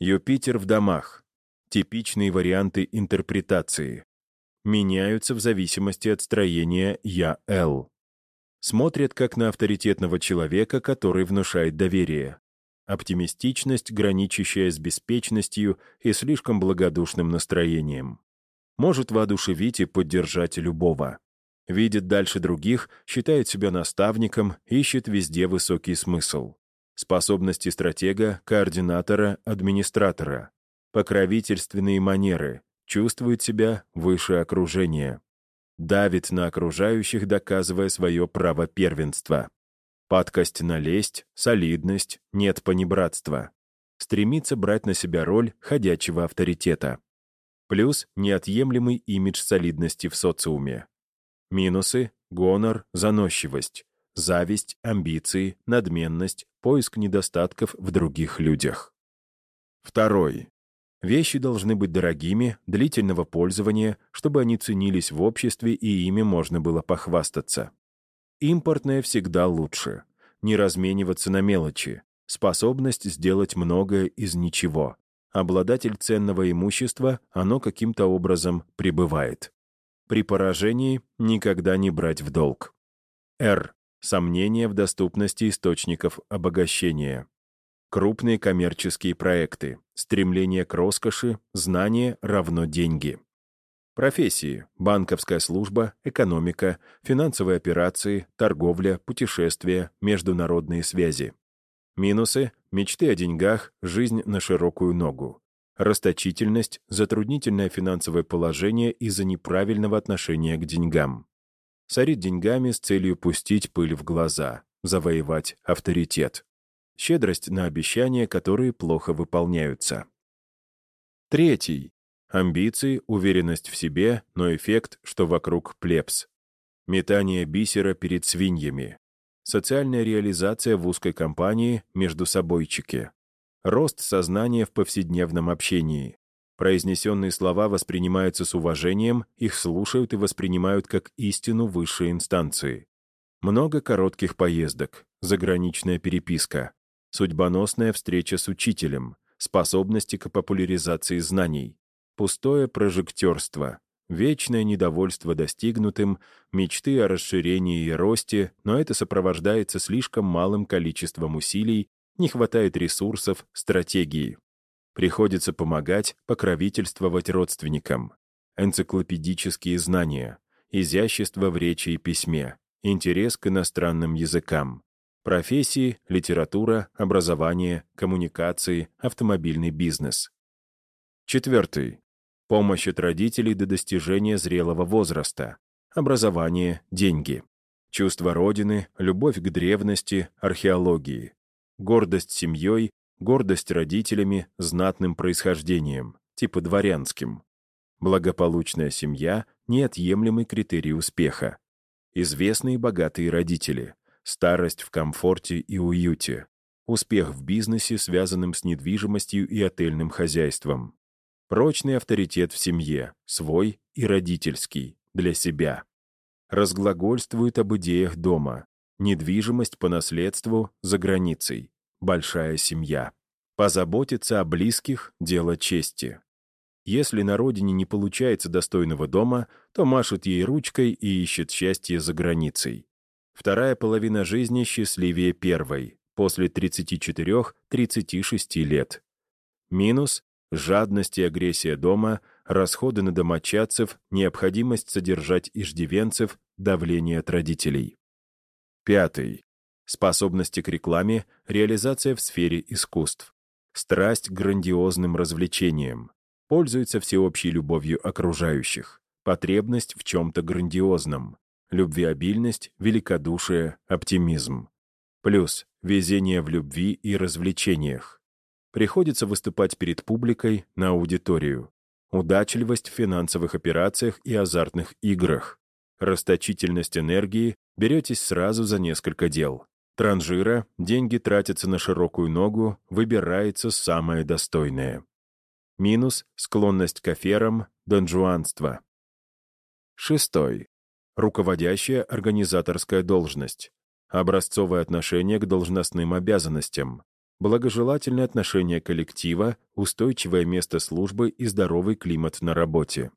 Юпитер в домах. Типичные варианты интерпретации. Меняются в зависимости от строения «я-Л». Смотрят как на авторитетного человека, который внушает доверие. Оптимистичность, граничащая с беспечностью и слишком благодушным настроением. Может воодушевить и поддержать любого. Видит дальше других, считает себя наставником, ищет везде высокий смысл. Способности стратега, координатора, администратора. Покровительственные манеры. Чувствует себя выше окружения. Давит на окружающих, доказывая свое право первенства. Падкость на лесть, солидность, нет понебратства. Стремится брать на себя роль ходячего авторитета. Плюс неотъемлемый имидж солидности в социуме. Минусы — гонор, заносчивость, зависть, амбиции, надменность, поиск недостатков в других людях. Второй. Вещи должны быть дорогими, длительного пользования, чтобы они ценились в обществе и ими можно было похвастаться. Импортное всегда лучше. Не размениваться на мелочи. Способность сделать многое из ничего. Обладатель ценного имущества, оно каким-то образом пребывает. При поражении никогда не брать в долг. Р. Сомнения в доступности источников обогащения. Крупные коммерческие проекты. Стремление к роскоши, знание равно деньги. Профессии – банковская служба, экономика, финансовые операции, торговля, путешествия, международные связи. Минусы – мечты о деньгах, жизнь на широкую ногу. Расточительность, затруднительное финансовое положение из-за неправильного отношения к деньгам. Сорить деньгами с целью пустить пыль в глаза, завоевать авторитет. Щедрость на обещания, которые плохо выполняются. Третий Амбиции, уверенность в себе, но эффект, что вокруг плебс. Метание бисера перед свиньями. Социальная реализация в узкой компании, между собойчики. Рост сознания в повседневном общении. Произнесенные слова воспринимаются с уважением, их слушают и воспринимают как истину высшей инстанции. Много коротких поездок, заграничная переписка, судьбоносная встреча с учителем, способности к популяризации знаний, пустое прожектерство, вечное недовольство достигнутым, мечты о расширении и росте, но это сопровождается слишком малым количеством усилий, не хватает ресурсов, стратегии. Приходится помогать, покровительствовать родственникам. Энциклопедические знания, изящество в речи и письме, интерес к иностранным языкам, профессии, литература, образование, коммуникации, автомобильный бизнес. Четвертый. Помощь от родителей до достижения зрелого возраста. Образование, деньги. Чувство родины, любовь к древности, археологии. Гордость семьей, гордость родителями, знатным происхождением, типа дворянским. Благополучная семья — неотъемлемый критерий успеха. Известные богатые родители. Старость в комфорте и уюте. Успех в бизнесе, связанном с недвижимостью и отельным хозяйством. Прочный авторитет в семье, свой и родительский, для себя. Разглагольствует об идеях дома. Недвижимость по наследству за границей. Большая семья. Позаботиться о близких – дело чести. Если на родине не получается достойного дома, то машет ей ручкой и ищет счастье за границей. Вторая половина жизни счастливее первой, после 34-36 лет. Минус Жадность и агрессия дома, расходы на домочадцев, необходимость содержать иждивенцев, давление от родителей. Пятый. Способности к рекламе, реализация в сфере искусств. Страсть к грандиозным развлечениям. Пользуется всеобщей любовью окружающих. Потребность в чем-то грандиозном. Любвеобильность, великодушие, оптимизм. Плюс везение в любви и развлечениях Приходится выступать перед публикой на аудиторию. Удачливость в финансовых операциях и азартных играх. Расточительность энергии, беретесь сразу за несколько дел. Транжира, деньги тратятся на широкую ногу, выбирается самое достойное. Минус — склонность к аферам, донжуанство. Шестой. Руководящая организаторская должность. Образцовое отношение к должностным обязанностям благожелательное отношение коллектива, устойчивое место службы и здоровый климат на работе.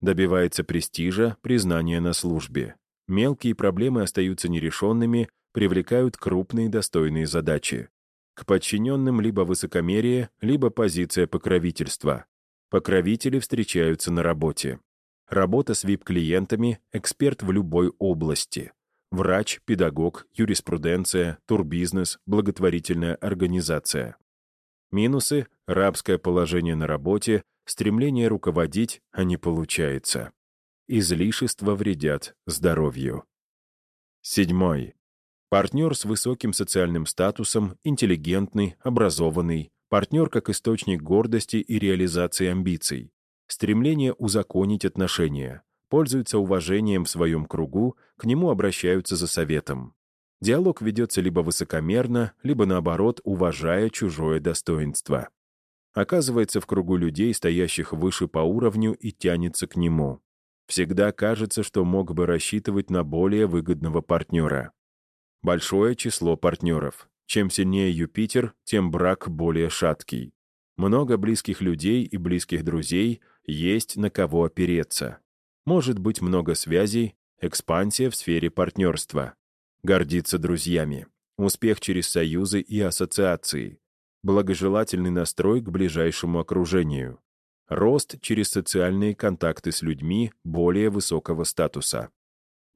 Добивается престижа, признания на службе. Мелкие проблемы остаются нерешенными, привлекают крупные достойные задачи. К подчиненным либо высокомерие, либо позиция покровительства. Покровители встречаются на работе. Работа с VIP-клиентами, эксперт в любой области. Врач, педагог, юриспруденция, турбизнес, благотворительная организация. Минусы — рабское положение на работе, стремление руководить, а не получается. Излишества вредят здоровью. Седьмой. Партнер с высоким социальным статусом, интеллигентный, образованный, партнер как источник гордости и реализации амбиций, стремление узаконить отношения, пользуется уважением в своем кругу, к нему обращаются за советом. Диалог ведется либо высокомерно, либо, наоборот, уважая чужое достоинство. Оказывается в кругу людей, стоящих выше по уровню, и тянется к нему. Всегда кажется, что мог бы рассчитывать на более выгодного партнера. Большое число партнеров. Чем сильнее Юпитер, тем брак более шаткий. Много близких людей и близких друзей, есть на кого опереться. Может быть много связей, экспансия в сфере партнерства. Гордиться друзьями. Успех через союзы и ассоциации. Благожелательный настрой к ближайшему окружению. Рост через социальные контакты с людьми более высокого статуса.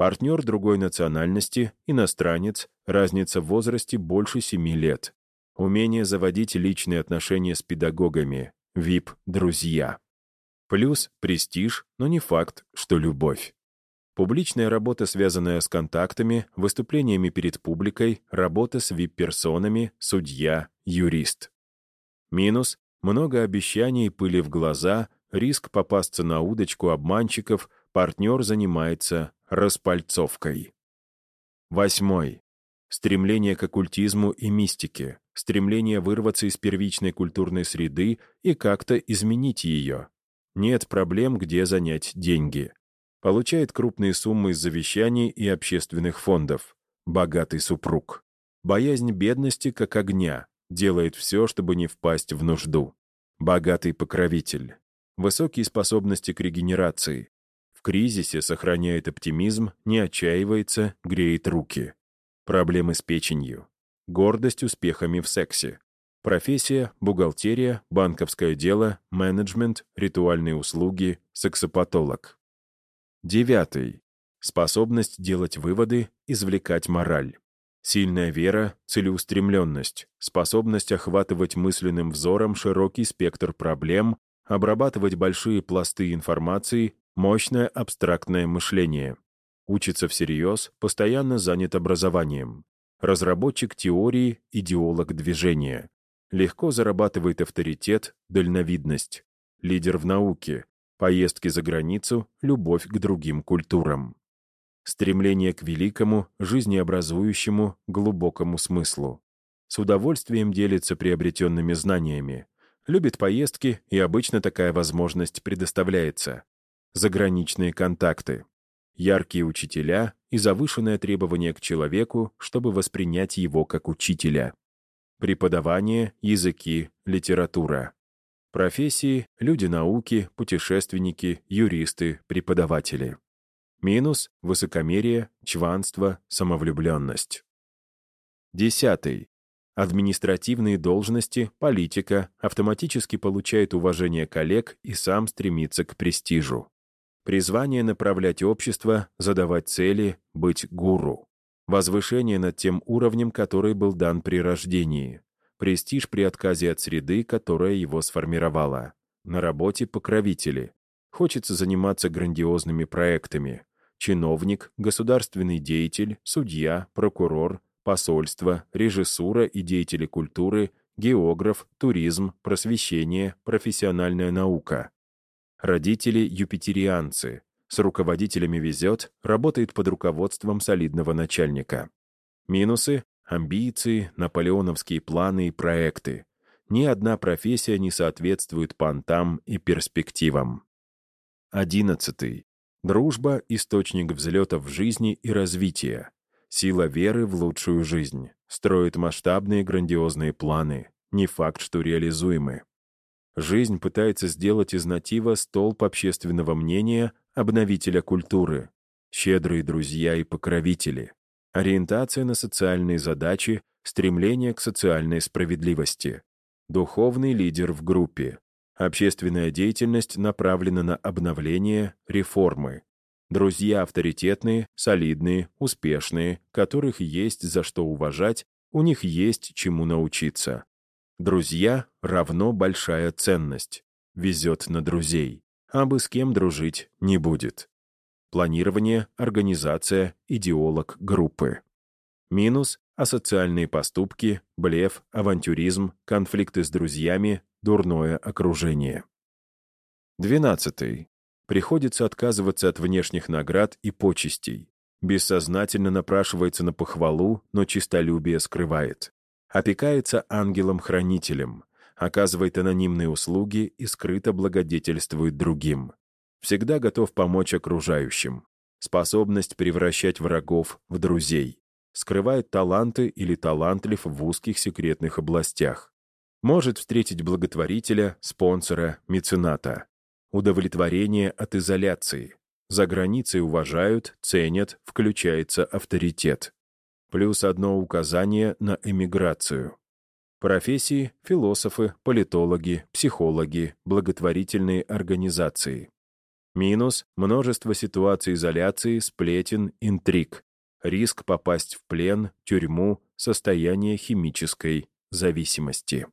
Партнер другой национальности, иностранец, разница в возрасте больше 7 лет. Умение заводить личные отношения с педагогами. ВИП-друзья. Плюс престиж, но не факт, что любовь. Публичная работа, связанная с контактами, выступлениями перед публикой, работа с вип-персонами, судья, юрист. Минус много обещаний, пыли в глаза, риск попасться на удочку обманщиков, партнер занимается распальцовкой. Восьмой. Стремление к оккультизму и мистике, стремление вырваться из первичной культурной среды и как-то изменить ее. Нет проблем, где занять деньги. Получает крупные суммы из завещаний и общественных фондов. Богатый супруг. Боязнь бедности как огня, делает все, чтобы не впасть в нужду. Богатый покровитель. Высокие способности к регенерации. В кризисе сохраняет оптимизм, не отчаивается, греет руки. Проблемы с печенью. Гордость успехами в сексе. Профессия, бухгалтерия, банковское дело, менеджмент, ритуальные услуги, сексопатолог. Девятый. Способность делать выводы, извлекать мораль. Сильная вера, целеустремленность, способность охватывать мысленным взором широкий спектр проблем, обрабатывать большие пласты информации, мощное абстрактное мышление. Учится всерьез, постоянно занят образованием. Разработчик теории, идеолог движения. Легко зарабатывает авторитет, дальновидность. Лидер в науке. Поездки за границу, любовь к другим культурам стремление к великому, жизнеобразующему, глубокому смыслу. С удовольствием делится приобретенными знаниями. Любит поездки, и обычно такая возможность предоставляется. Заграничные контакты. Яркие учителя и завышенное требование к человеку, чтобы воспринять его как учителя. Преподавание, языки, литература. Профессии, люди науки, путешественники, юристы, преподаватели. Минус — высокомерие, чванство, самовлюбленность. Десятый. Административные должности, политика автоматически получает уважение коллег и сам стремится к престижу. Призвание направлять общество, задавать цели, быть гуру. Возвышение над тем уровнем, который был дан при рождении. Престиж при отказе от среды, которая его сформировала. На работе покровители. Хочется заниматься грандиозными проектами чиновник, государственный деятель, судья, прокурор, посольство, режиссура и деятели культуры, географ, туризм, просвещение, профессиональная наука. Родители — юпитерианцы. С руководителями везет, работает под руководством солидного начальника. Минусы — амбиции, наполеоновские планы и проекты. Ни одна профессия не соответствует понтам и перспективам. Одиннадцатый. Дружба — источник взлета в жизни и развития. Сила веры в лучшую жизнь. Строит масштабные грандиозные планы. Не факт, что реализуемы. Жизнь пытается сделать из натива столб общественного мнения, обновителя культуры. Щедрые друзья и покровители. Ориентация на социальные задачи, стремление к социальной справедливости. Духовный лидер в группе. Общественная деятельность направлена на обновление, реформы. Друзья авторитетные, солидные, успешные, которых есть за что уважать, у них есть чему научиться. Друзья равно большая ценность. Везет на друзей. А бы с кем дружить не будет. Планирование, организация, идеолог группы. Минус – асоциальные поступки, блеф, авантюризм, конфликты с друзьями, дурное окружение. 12. Приходится отказываться от внешних наград и почестей. Бессознательно напрашивается на похвалу, но чистолюбие скрывает опекается ангелом-хранителем, оказывает анонимные услуги и скрыто благодетельствует другим. Всегда готов помочь окружающим. Способность превращать врагов в друзей. Скрывает таланты или талантлив в узких секретных областях. Может встретить благотворителя, спонсора, мецената. Удовлетворение от изоляции. За границей уважают, ценят, включается авторитет плюс одно указание на эмиграцию. Профессии – философы, политологи, психологи, благотворительные организации. Минус – множество ситуаций изоляции, сплетен, интриг. Риск попасть в плен, тюрьму, состояние химической зависимости.